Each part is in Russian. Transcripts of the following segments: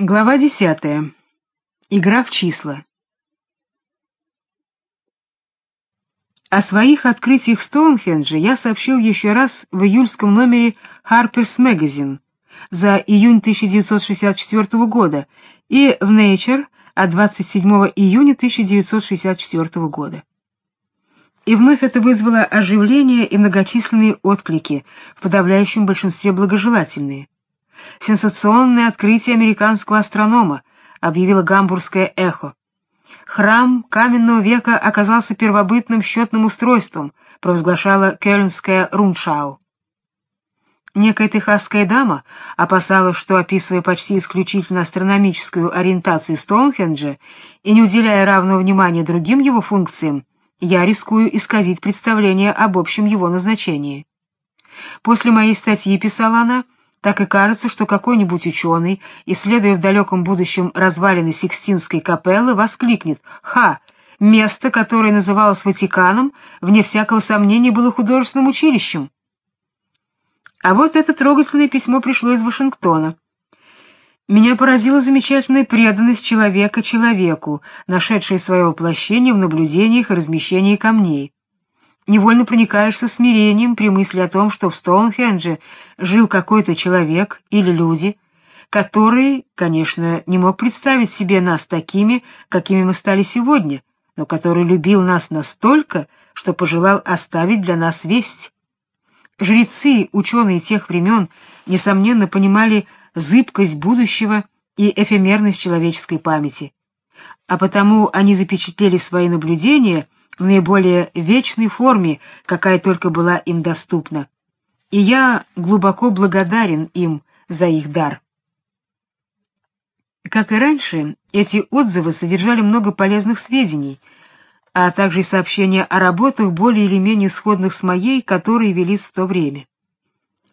Глава десятая. Игра в числа. О своих открытиях в Стоунхендже я сообщил еще раз в июльском номере Harper's Magazine за июнь 1964 года и в Nature от 27 июня 1964 года. И вновь это вызвало оживление и многочисленные отклики, в подавляющем большинстве благожелательные. Сенсационное открытие американского астронома, объявило гамбургское эхо. Храм каменного века оказался первобытным счетным устройством, провозглашала кельнская Руншау. Некая техасская дама опасалась, что, описывая почти исключительно астрономическую ориентацию Стоунхенджа и не уделяя равного внимания другим его функциям, я рискую исказить представление об общем его назначении. После моей статьи, писала она, так и кажется, что какой-нибудь ученый, исследуя в далеком будущем развалины Сикстинской капеллы, воскликнет «Ха! Место, которое называлось Ватиканом, вне всякого сомнения было художественным училищем». А вот это трогательное письмо пришло из Вашингтона. Меня поразила замечательная преданность человека человеку, нашедшая свое воплощение в наблюдениях и размещении камней невольно проникаешься смирением при мысли о том, что в Стоунхендже жил какой-то человек или люди, который, конечно, не мог представить себе нас такими, какими мы стали сегодня, но который любил нас настолько, что пожелал оставить для нас весть. Жрецы, ученые тех времен, несомненно, понимали зыбкость будущего и эфемерность человеческой памяти, а потому они запечатлели свои наблюдения — в наиболее вечной форме, какая только была им доступна. И я глубоко благодарен им за их дар. Как и раньше, эти отзывы содержали много полезных сведений, а также сообщения о работах более или менее сходных с моей, которые велись в то время.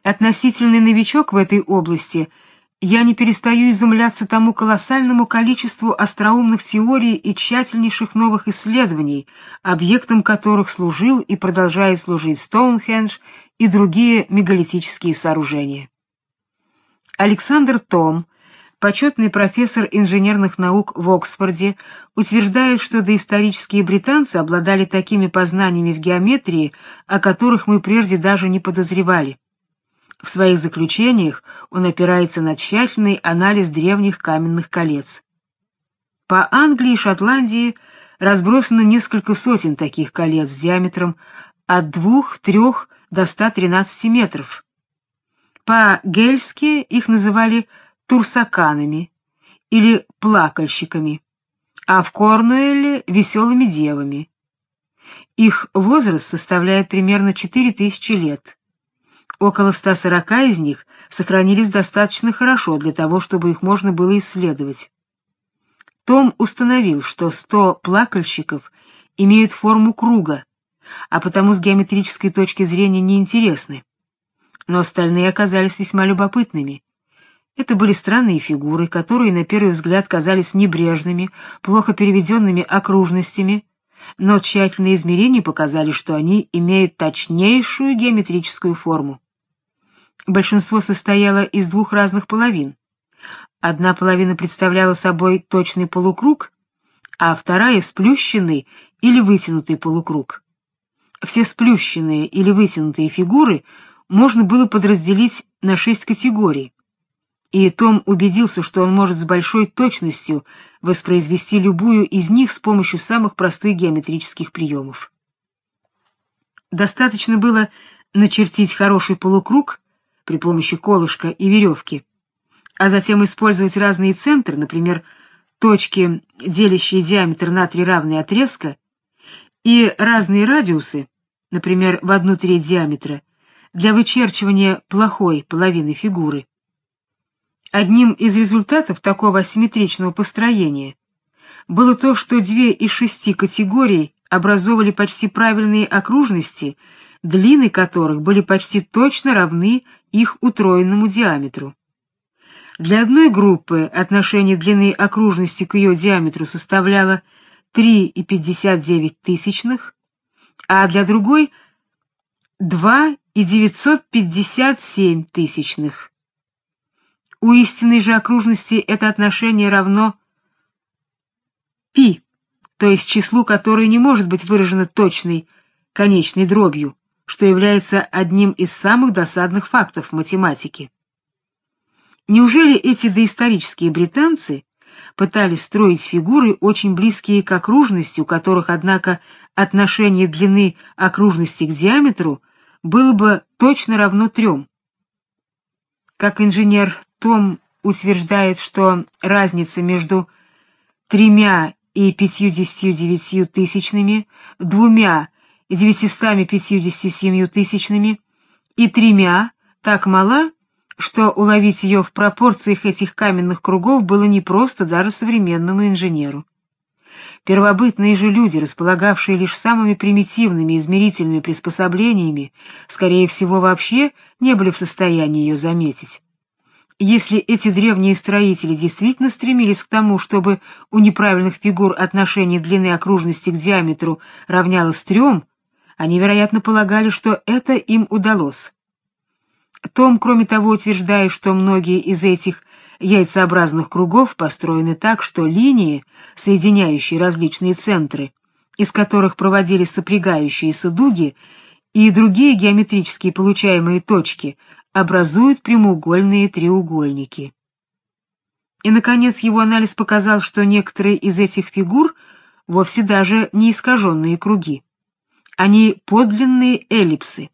Относительный новичок в этой области — я не перестаю изумляться тому колоссальному количеству остроумных теорий и тщательнейших новых исследований, объектом которых служил и продолжает служить Стоунхендж и другие мегалитические сооружения. Александр Том, почетный профессор инженерных наук в Оксфорде, утверждает, что доисторические британцы обладали такими познаниями в геометрии, о которых мы прежде даже не подозревали. В своих заключениях он опирается на тщательный анализ древних каменных колец. По Англии и Шотландии разбросано несколько сотен таких колец с диаметром от 2-3 до 113 метров. По-гельски их называли турсаканами или плакальщиками, а в Корнуэлле — веселыми девами. Их возраст составляет примерно 4000 лет. Около 140 из них сохранились достаточно хорошо для того, чтобы их можно было исследовать. Том установил, что 100 плакальщиков имеют форму круга, а потому с геометрической точки зрения неинтересны. Но остальные оказались весьма любопытными. Это были странные фигуры, которые на первый взгляд казались небрежными, плохо переведенными окружностями, но тщательные измерения показали, что они имеют точнейшую геометрическую форму. Большинство состояло из двух разных половин. Одна половина представляла собой точный полукруг, а вторая — сплющенный или вытянутый полукруг. Все сплющенные или вытянутые фигуры можно было подразделить на шесть категорий, и Том убедился, что он может с большой точностью воспроизвести любую из них с помощью самых простых геометрических приемов. Достаточно было начертить хороший полукруг при помощи колышка и веревки, а затем использовать разные центры, например, точки, делящие диаметр на три равные отрезка, и разные радиусы, например, в одну треть диаметра, для вычерчивания плохой половины фигуры. Одним из результатов такого асимметричного построения было то, что две из шести категорий образовывали почти правильные окружности, длины которых были почти точно равны их утроенному диаметру. Для одной группы отношение длины окружности к ее диаметру составляло 3,59 тысячных, а для другой — 2,957 тысячных. У истинной же окружности это отношение равно π, то есть числу, которое не может быть выражено точной конечной дробью, что является одним из самых досадных фактов математики. Неужели эти доисторические британцы пытались строить фигуры, очень близкие к окружности, у которых, однако, отношение длины окружности к диаметру было бы точно равно трем? Как инженер том утверждает, что разница между тремя и пятьюдесятью девятью тысячными, двумя и девятистами пятьюдесятью семью тысячными и тремя так мала, что уловить ее в пропорциях этих каменных кругов было непросто даже современному инженеру. Первобытные же люди, располагавшие лишь самыми примитивными измерительными приспособлениями, скорее всего, вообще не были в состоянии ее заметить. Если эти древние строители действительно стремились к тому, чтобы у неправильных фигур отношение длины окружности к диаметру равнялось трем, они, вероятно, полагали, что это им удалось. Том, кроме того, утверждает, что многие из этих яйцеобразных кругов построены так, что линии, соединяющие различные центры, из которых проводились сопрягающиеся дуги, и другие геометрические получаемые точки образуют прямоугольные треугольники. И, наконец, его анализ показал, что некоторые из этих фигур вовсе даже не искаженные круги. Они подлинные эллипсы.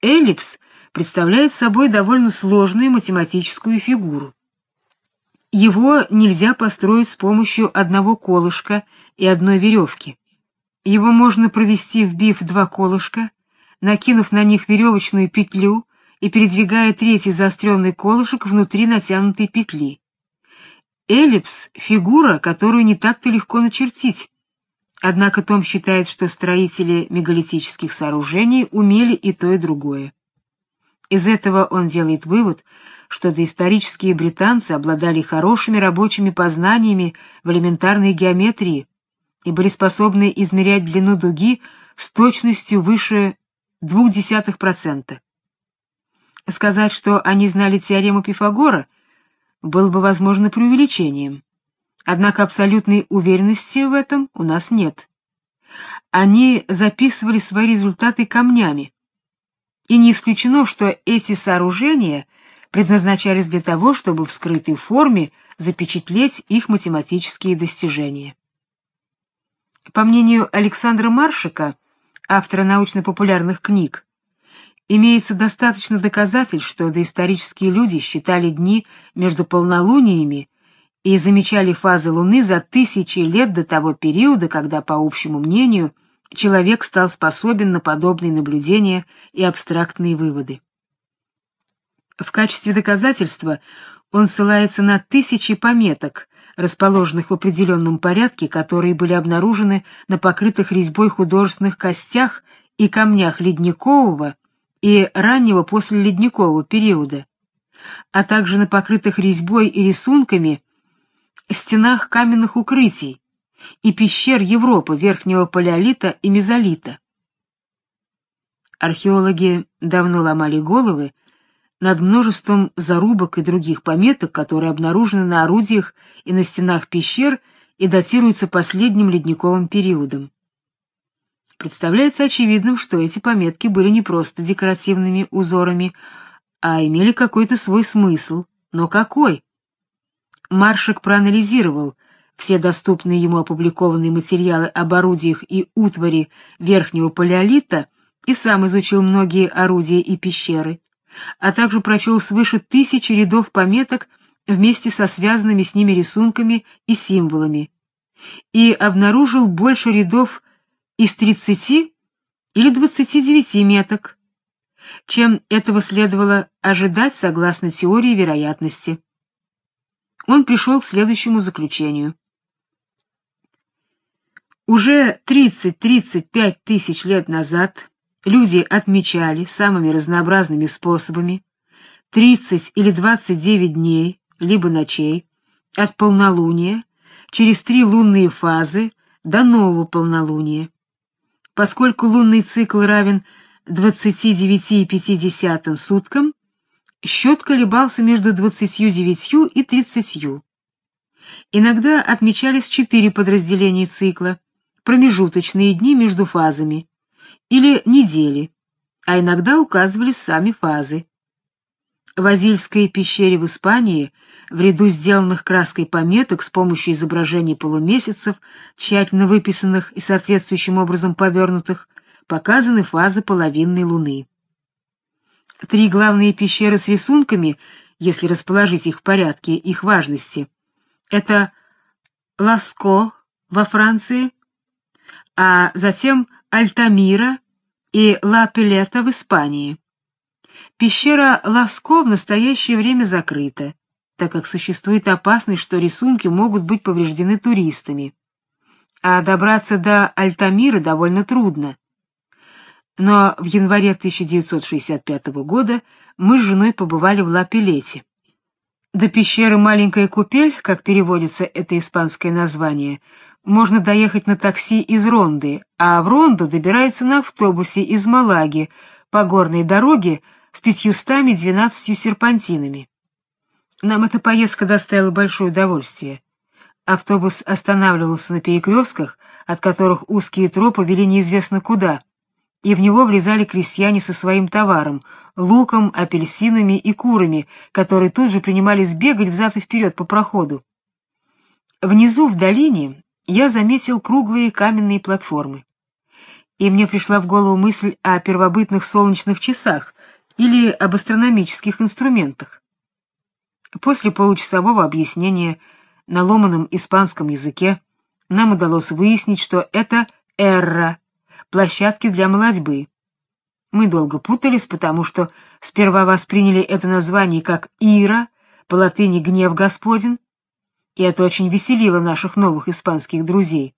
Эллипс представляет собой довольно сложную математическую фигуру. Его нельзя построить с помощью одного колышка и одной веревки. Его можно провести, вбив два колышка, накинув на них веревочную петлю и передвигая третий заостренный колышек внутри натянутой петли. Эллипс — фигура, которую не так-то легко начертить. Однако Том считает, что строители мегалитических сооружений умели и то, и другое. Из этого он делает вывод, что доисторические британцы обладали хорошими рабочими познаниями в элементарной геометрии и были способны измерять длину дуги с точностью выше 0,2%. Сказать, что они знали теорему Пифагора, было бы возможно преувеличением. Однако абсолютной уверенности в этом у нас нет. Они записывали свои результаты камнями. И не исключено, что эти сооружения предназначались для того, чтобы в скрытой форме запечатлеть их математические достижения. По мнению Александра Маршика, автора научно-популярных книг, Имеется достаточно доказательств, что доисторические люди считали дни между полнолуниями и замечали фазы Луны за тысячи лет до того периода, когда, по общему мнению, человек стал способен на подобные наблюдения и абстрактные выводы. В качестве доказательства он ссылается на тысячи пометок, расположенных в определенном порядке, которые были обнаружены на покрытых резьбой художественных костях и камнях ледникового и раннего послеледникового периода, а также на покрытых резьбой и рисунками стенах каменных укрытий и пещер Европы Верхнего Палеолита и Мезолита. Археологи давно ломали головы над множеством зарубок и других пометок, которые обнаружены на орудиях и на стенах пещер и датируются последним ледниковым периодом. Представляется очевидным, что эти пометки были не просто декоративными узорами, а имели какой-то свой смысл. Но какой? Маршак проанализировал все доступные ему опубликованные материалы об орудиях и утвари Верхнего Палеолита и сам изучил многие орудия и пещеры, а также прочел свыше тысячи рядов пометок вместе со связанными с ними рисунками и символами, и обнаружил больше рядов из 30 или 29 меток, чем этого следовало ожидать согласно теории вероятности. Он пришел к следующему заключению. Уже 30-35 тысяч лет назад люди отмечали самыми разнообразными способами 30 или 29 дней, либо ночей, от полнолуния через три лунные фазы до нового полнолуния. Поскольку лунный цикл равен 29,5 суткам, счет колебался между 29 и 30. Иногда отмечались четыре подразделения цикла, промежуточные дни между фазами, или недели, а иногда указывались сами фазы. В Азильской пещере в Испании в ряду сделанных краской пометок с помощью изображений полумесяцев, тщательно выписанных и соответствующим образом повернутых, показаны фазы половинной луны. Три главные пещеры с рисунками, если расположить их в порядке их важности, это Ласко во Франции, а затем Альтамира и Ла Пелета в Испании. Пещера Ласко в настоящее время закрыта, так как существует опасность, что рисунки могут быть повреждены туристами. А добраться до Альтамира довольно трудно. Но в январе 1965 года мы с женой побывали в Ла-Пелете. До пещеры Маленькая Купель, как переводится это испанское название, можно доехать на такси из Ронды, а в Ронду добираются на автобусе из Малаги по горной дороге с пятьюстами двенадцатью серпантинами. Нам эта поездка доставила большое удовольствие. Автобус останавливался на перекрестках, от которых узкие тропы вели неизвестно куда — и в него влезали крестьяне со своим товаром — луком, апельсинами и курами, которые тут же принимались бегать взад и вперед по проходу. Внизу, в долине, я заметил круглые каменные платформы. И мне пришла в голову мысль о первобытных солнечных часах или об астрономических инструментах. После получасового объяснения на ломаном испанском языке нам удалось выяснить, что это «эрра», площадки для молодьбы. Мы долго путались, потому что сперва восприняли это название как Ира, по латыни «гнев Господень», и это очень веселило наших новых испанских друзей.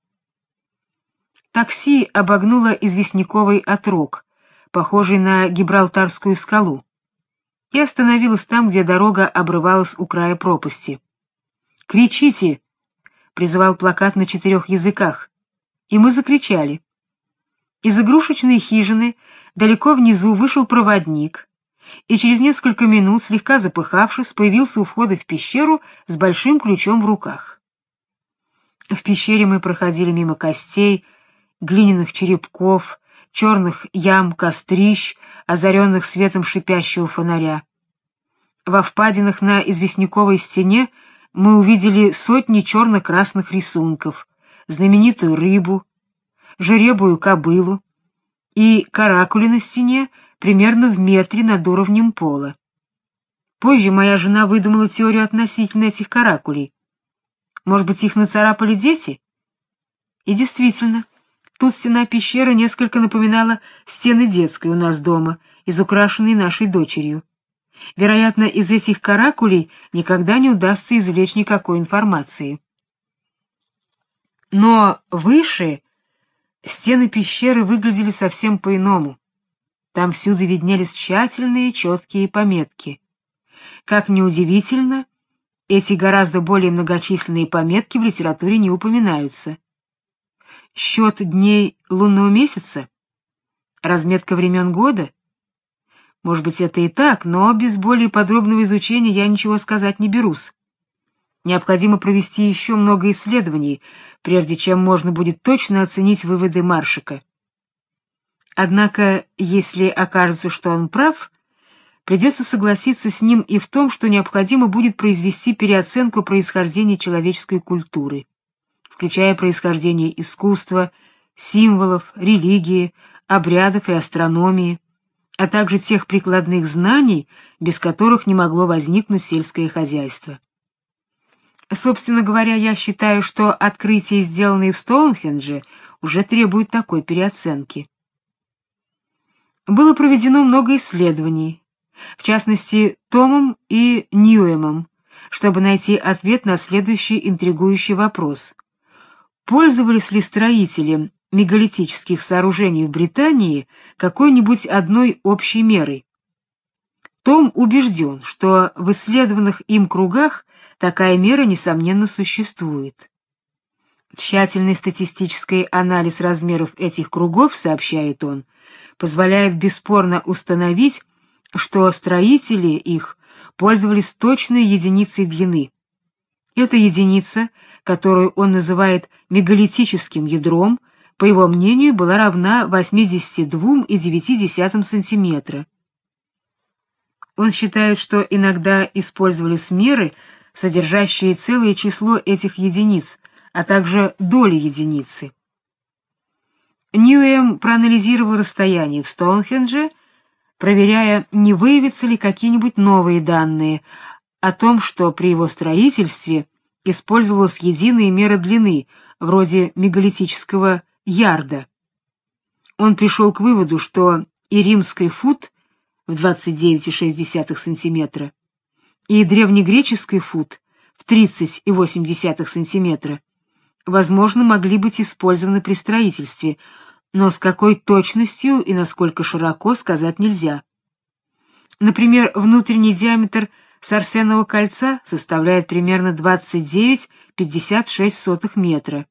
Такси обогнуло известняковый отрог, похожий на Гибралтарскую скалу, и остановилось там, где дорога обрывалась у края пропасти. «Кричите!» — призывал плакат на четырех языках, и мы закричали. Из игрушечной хижины далеко внизу вышел проводник, и через несколько минут, слегка запыхавшись, появился у входа в пещеру с большим ключом в руках. В пещере мы проходили мимо костей, глиняных черепков, черных ям, кострищ, озаренных светом шипящего фонаря. Во впадинах на известняковой стене мы увидели сотни черно-красных рисунков, знаменитую рыбу, жеребую кобылу и каракули на стене примерно в метре над уровнем пола. Позже моя жена выдумала теорию относительно этих каракулей. Может быть, их нацарапали дети? И действительно, тут стена пещеры несколько напоминала стены детской у нас дома, изукрашенной нашей дочерью. Вероятно, из этих каракулей никогда не удастся извлечь никакой информации. Но выше Стены пещеры выглядели совсем по-иному. Там всюду виднелись тщательные четкие пометки. Как ни удивительно, эти гораздо более многочисленные пометки в литературе не упоминаются. Счет дней лунного месяца? Разметка времен года? Может быть, это и так, но без более подробного изучения я ничего сказать не берусь. Необходимо провести еще много исследований, прежде чем можно будет точно оценить выводы Маршика. Однако, если окажется, что он прав, придется согласиться с ним и в том, что необходимо будет произвести переоценку происхождения человеческой культуры, включая происхождение искусства, символов, религии, обрядов и астрономии, а также тех прикладных знаний, без которых не могло возникнуть сельское хозяйство. Собственно говоря, я считаю, что открытия, сделанные в Стоунхендже, уже требуют такой переоценки. Было проведено много исследований, в частности, Томом и Ньюэмом, чтобы найти ответ на следующий интригующий вопрос. Пользовались ли строители мегалитических сооружений в Британии какой-нибудь одной общей мерой? Том убежден, что в исследованных им кругах такая мера, несомненно, существует. Тщательный статистический анализ размеров этих кругов, сообщает он, позволяет бесспорно установить, что строители их пользовались точной единицей длины. Эта единица, которую он называет мегалитическим ядром, по его мнению, была равна 82,9 см. Он считает, что иногда использовались меры, содержащие целое число этих единиц, а также доли единицы. Ньюэм проанализировал расстояние в Стоунхендже, проверяя, не выявятся ли какие-нибудь новые данные о том, что при его строительстве использовалась единая мера длины, вроде мегалитического ярда. Он пришел к выводу, что и римский фут в 29,6 см, и древнегреческий фут в 30,8 см, возможно, могли быть использованы при строительстве, но с какой точностью и насколько широко сказать нельзя. Например, внутренний диаметр Сарсенового кольца составляет примерно 29,56 метра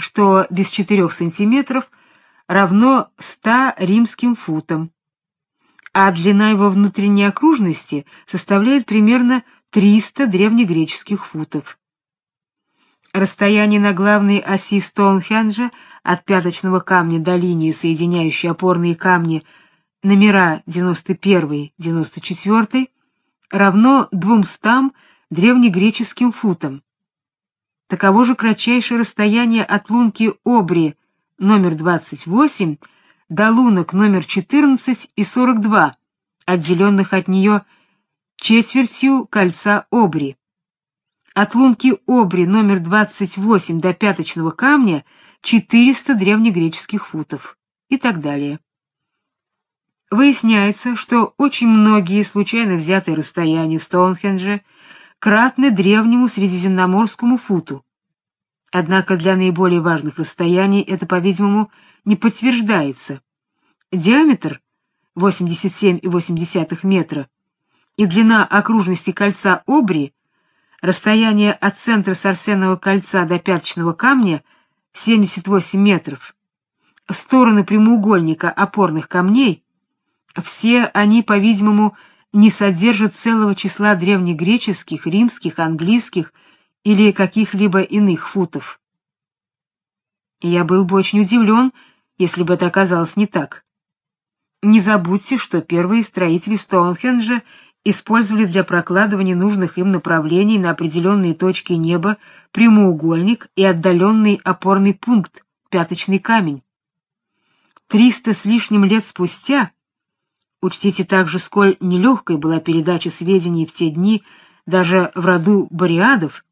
что без 4 сантиметров равно 100 римским футам, а длина его внутренней окружности составляет примерно 300 древнегреческих футов. Расстояние на главной оси Стоунхенджа от пяточного камня до линии, соединяющей опорные камни номера 91-94, равно 200 древнегреческим футам. Таково же кратчайшее расстояние от лунки Обри номер 28 до лунок номер 14 и 42, отделенных от нее четвертью кольца Обри. От лунки Обри номер 28 до пяточного камня 400 древнегреческих футов и так далее. Выясняется, что очень многие случайно взятые расстояния в Стоунхендже — кратны древнему средиземноморскому футу. Однако для наиболее важных расстояний это, по-видимому, не подтверждается. Диаметр 87,8 метра и длина окружности кольца Обри, расстояние от центра Сарсенового кольца до пяточного камня 78 метров. Стороны прямоугольника опорных камней все они, по-видимому, не содержит целого числа древнегреческих, римских, английских или каких-либо иных футов. Я был бы очень удивлен, если бы это оказалось не так. Не забудьте, что первые строители Стоунхенджа использовали для прокладывания нужных им направлений на определенные точки неба прямоугольник и отдаленный опорный пункт, пяточный камень. Триста с лишним лет спустя Учтите также, сколь нелегкой была передача сведений в те дни даже в роду Бориадов.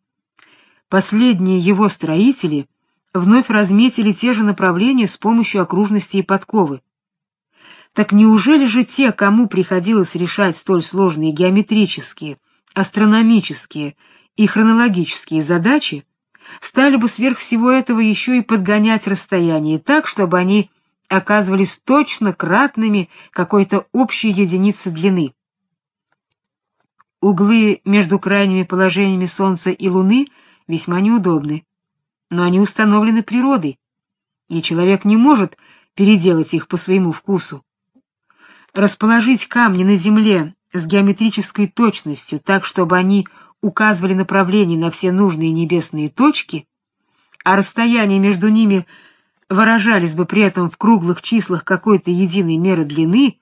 Последние его строители вновь разметили те же направления с помощью окружности и подковы. Так неужели же те, кому приходилось решать столь сложные геометрические, астрономические и хронологические задачи, стали бы сверх всего этого еще и подгонять расстояние так, чтобы они оказывались точно кратными какой-то общей единицы длины. Углы между крайними положениями Солнца и Луны весьма неудобны, но они установлены природой, и человек не может переделать их по своему вкусу. Расположить камни на Земле с геометрической точностью так, чтобы они указывали направление на все нужные небесные точки, а расстояние между ними — выражались бы при этом в круглых числах какой-то единой меры длины,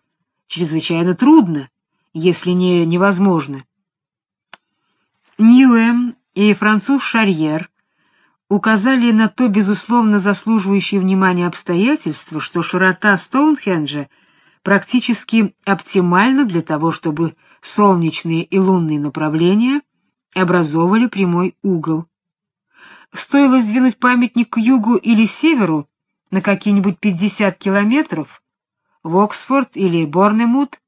чрезвычайно трудно, если не невозможно. Ньюэм и француз Шарьер указали на то безусловно заслуживающее внимания обстоятельство, что широта Стоунхенджа практически оптимальна для того, чтобы солнечные и лунные направления образовывали прямой угол. Стоило сдвинуть памятник к югу или северу, на какие-нибудь 50 километров в Оксфорд или Борнемут,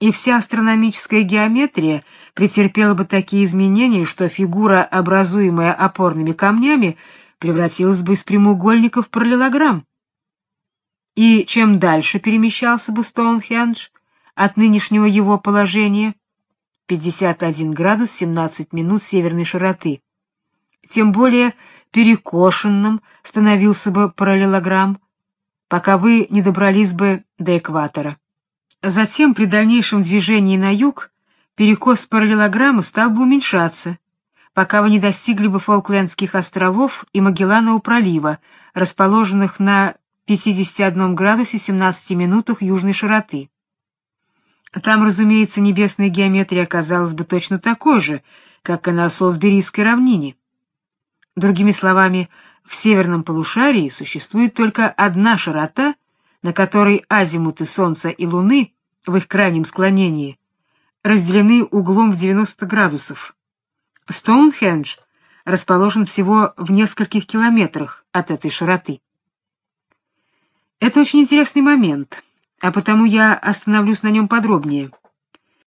и вся астрономическая геометрия претерпела бы такие изменения, что фигура, образуемая опорными камнями, превратилась бы из прямоугольника в параллелограмм. И чем дальше перемещался бы Стоунхендж от нынешнего его положения, 51 градус 17 минут северной широты, тем более перекошенным становился бы параллелограмм, пока вы не добрались бы до экватора. Затем при дальнейшем движении на юг перекос параллелограммы стал бы уменьшаться, пока вы не достигли бы Фолклендских островов и Магелланового пролива, расположенных на 51 градусе 17 минутах южной широты. Там, разумеется, небесная геометрия оказалась бы точно такой же, как и на Солсберийской равнине. Другими словами, в северном полушарии существует только одна широта, на которой азимуты Солнца и Луны в их крайнем склонении разделены углом в 90 градусов. Стоунхендж расположен всего в нескольких километрах от этой широты. Это очень интересный момент, а потому я остановлюсь на нем подробнее.